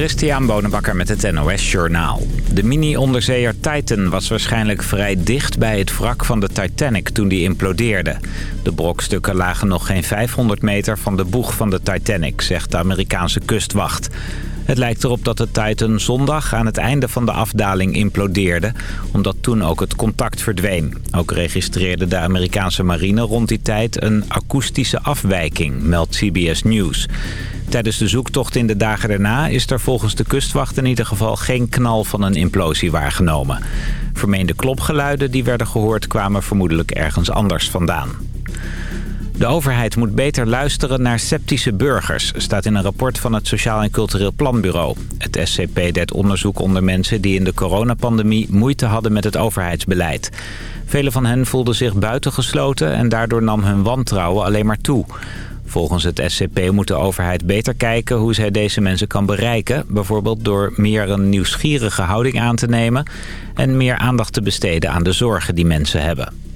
Christian Bonenbakker met het NOS Journaal. De mini-onderzeeër Titan was waarschijnlijk vrij dicht bij het wrak van de Titanic toen die implodeerde. De brokstukken lagen nog geen 500 meter van de boeg van de Titanic, zegt de Amerikaanse kustwacht. Het lijkt erop dat de Titan zondag aan het einde van de afdaling implodeerde... omdat toen ook het contact verdween. Ook registreerde de Amerikaanse marine rond die tijd een akoestische afwijking, meldt CBS News. Tijdens de zoektocht in de dagen daarna is er volgens de kustwacht in ieder geval geen knal van een implosie waargenomen. Vermeende klopgeluiden die werden gehoord kwamen vermoedelijk ergens anders vandaan. De overheid moet beter luisteren naar sceptische burgers, staat in een rapport van het Sociaal en Cultureel Planbureau. Het SCP deed onderzoek onder mensen die in de coronapandemie moeite hadden met het overheidsbeleid. Velen van hen voelden zich buitengesloten en daardoor nam hun wantrouwen alleen maar toe. Volgens het SCP moet de overheid beter kijken hoe zij deze mensen kan bereiken. Bijvoorbeeld door meer een nieuwsgierige houding aan te nemen... en meer aandacht te besteden aan de zorgen die mensen hebben.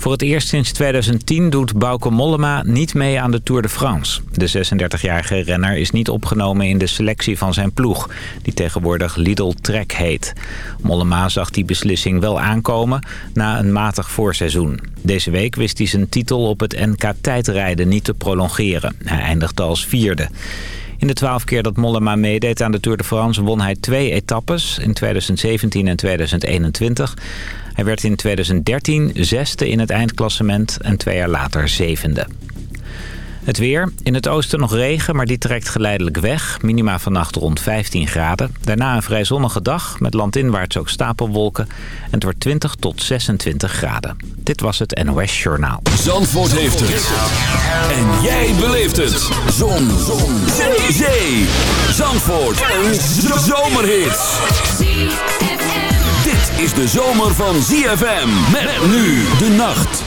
Voor het eerst sinds 2010 doet Bauke Mollema niet mee aan de Tour de France. De 36-jarige renner is niet opgenomen in de selectie van zijn ploeg... die tegenwoordig Lidl Trek heet. Mollema zag die beslissing wel aankomen na een matig voorseizoen. Deze week wist hij zijn titel op het NK tijdrijden niet te prolongeren. Hij eindigde als vierde. In de twaalf keer dat Mollema meedeed aan de Tour de France won hij twee etappes in 2017 en 2021. Hij werd in 2013 zesde in het eindklassement en twee jaar later zevende. Het weer. In het oosten nog regen, maar die trekt geleidelijk weg. Minima vannacht rond 15 graden. Daarna een vrij zonnige dag, met landinwaarts ook stapelwolken. En het wordt 20 tot 26 graden. Dit was het NOS Journaal. Zandvoort heeft het. En jij beleeft het. Zon. Zon. Zee. Zee. Zandvoort. Een zomerhit. Dit is de zomer van ZFM. Met nu de nacht.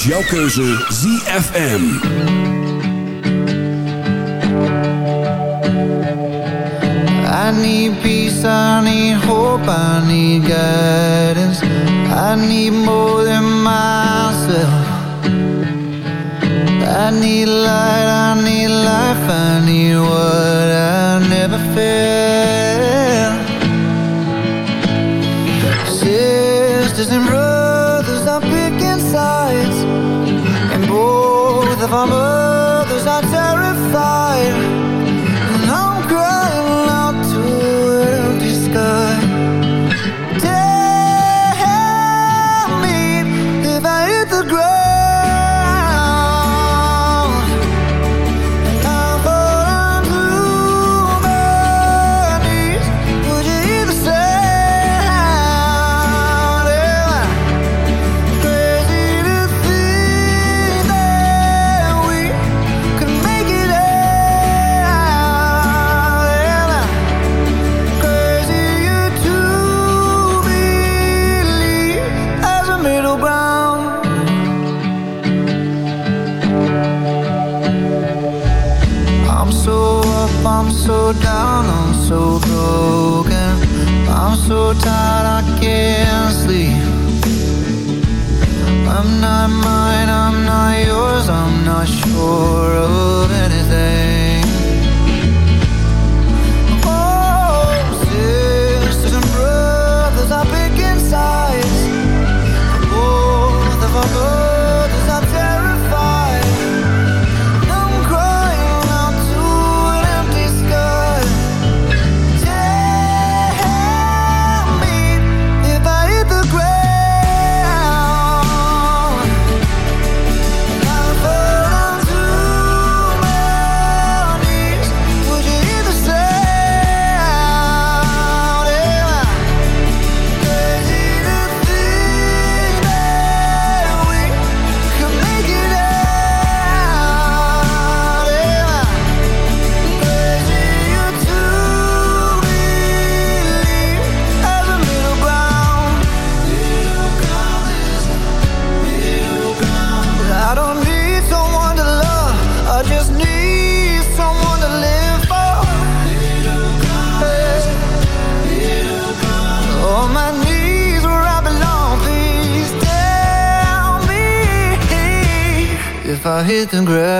Is jouw keuze ZFM. I need peace, I need hope, I need guidance. I need more than myself. I need light, I need life, I need what I never felt. so down, I'm so broken. I'm so tired, I can't sleep. I'm not mine, I'm you the grow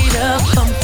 made up.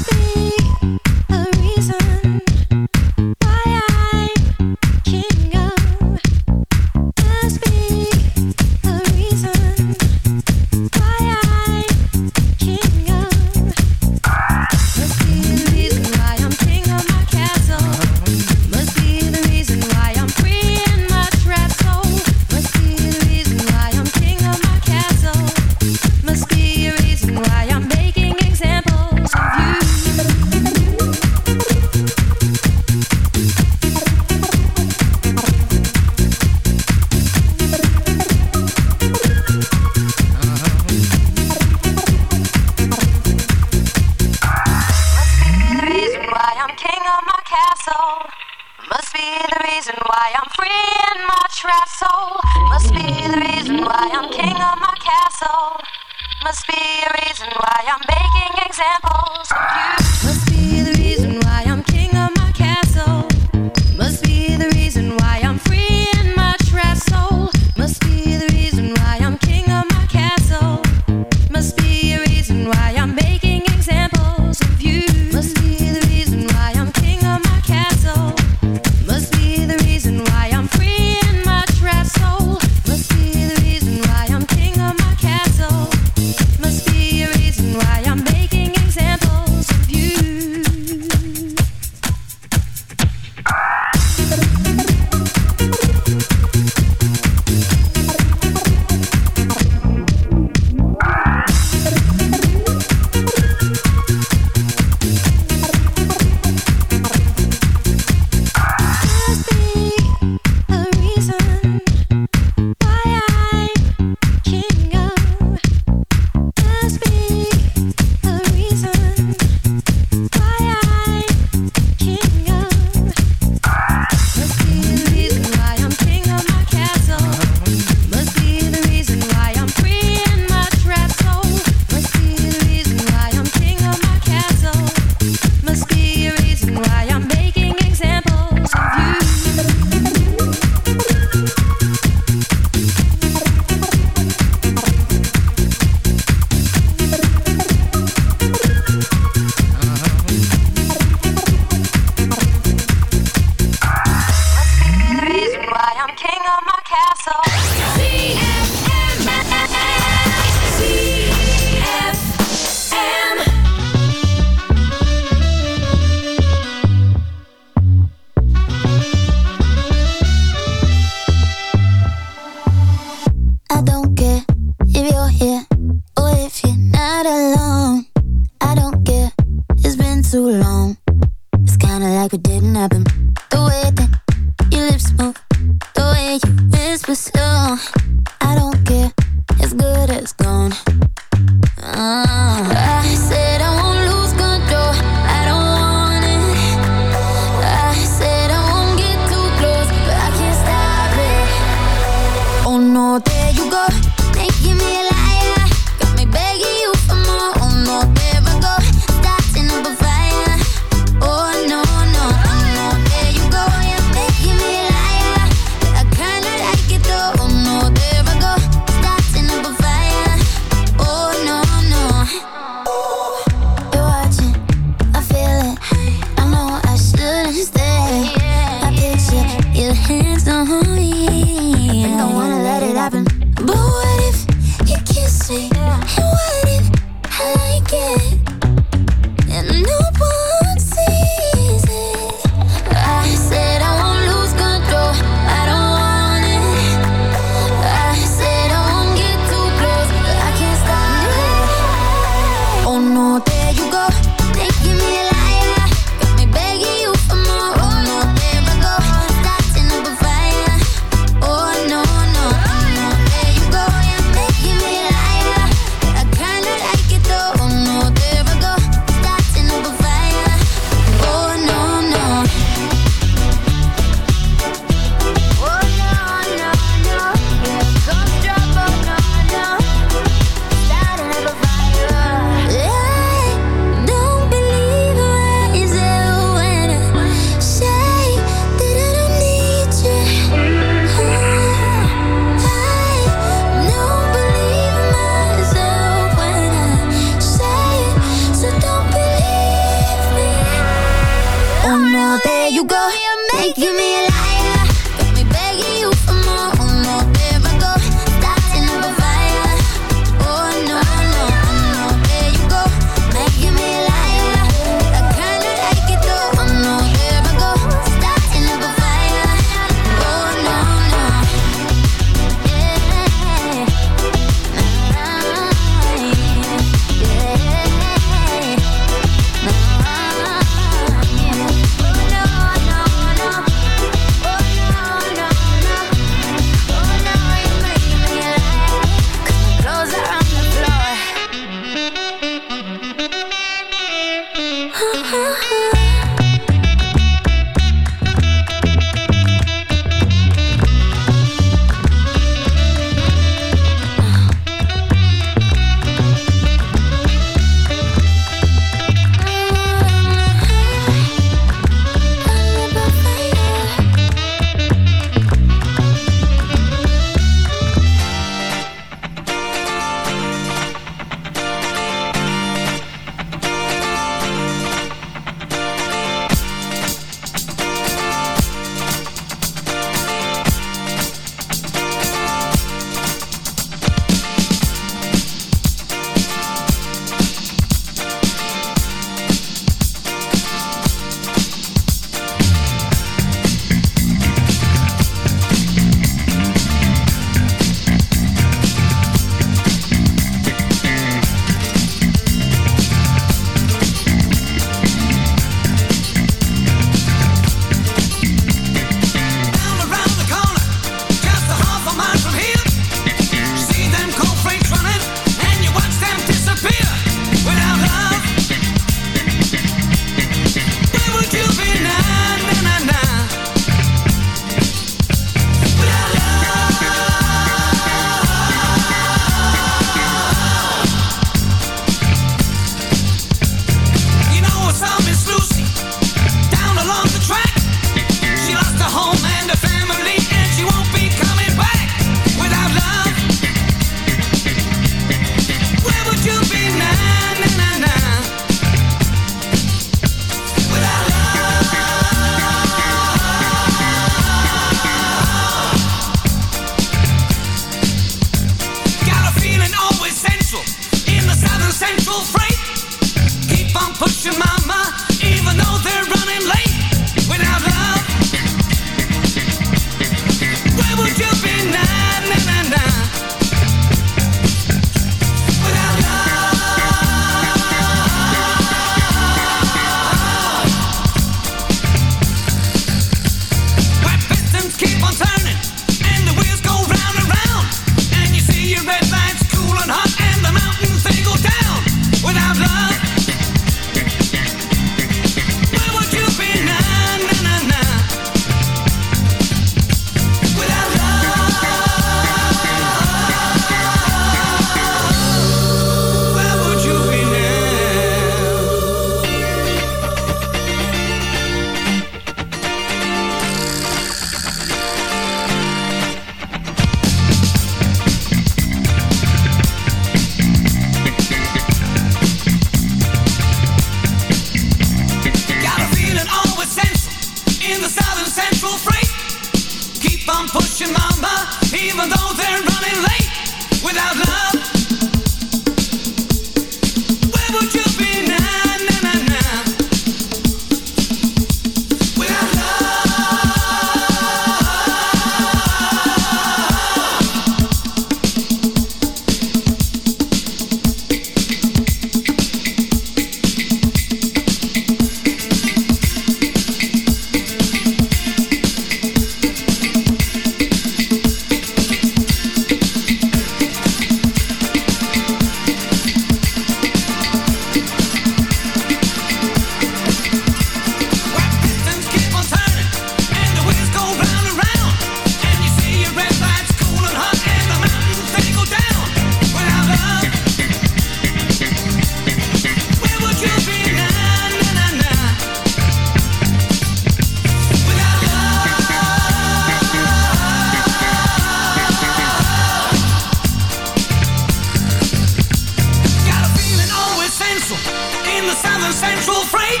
sexual freight.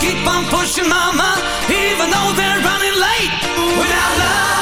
Keep on pushing, mama, even though they're running late. Without love.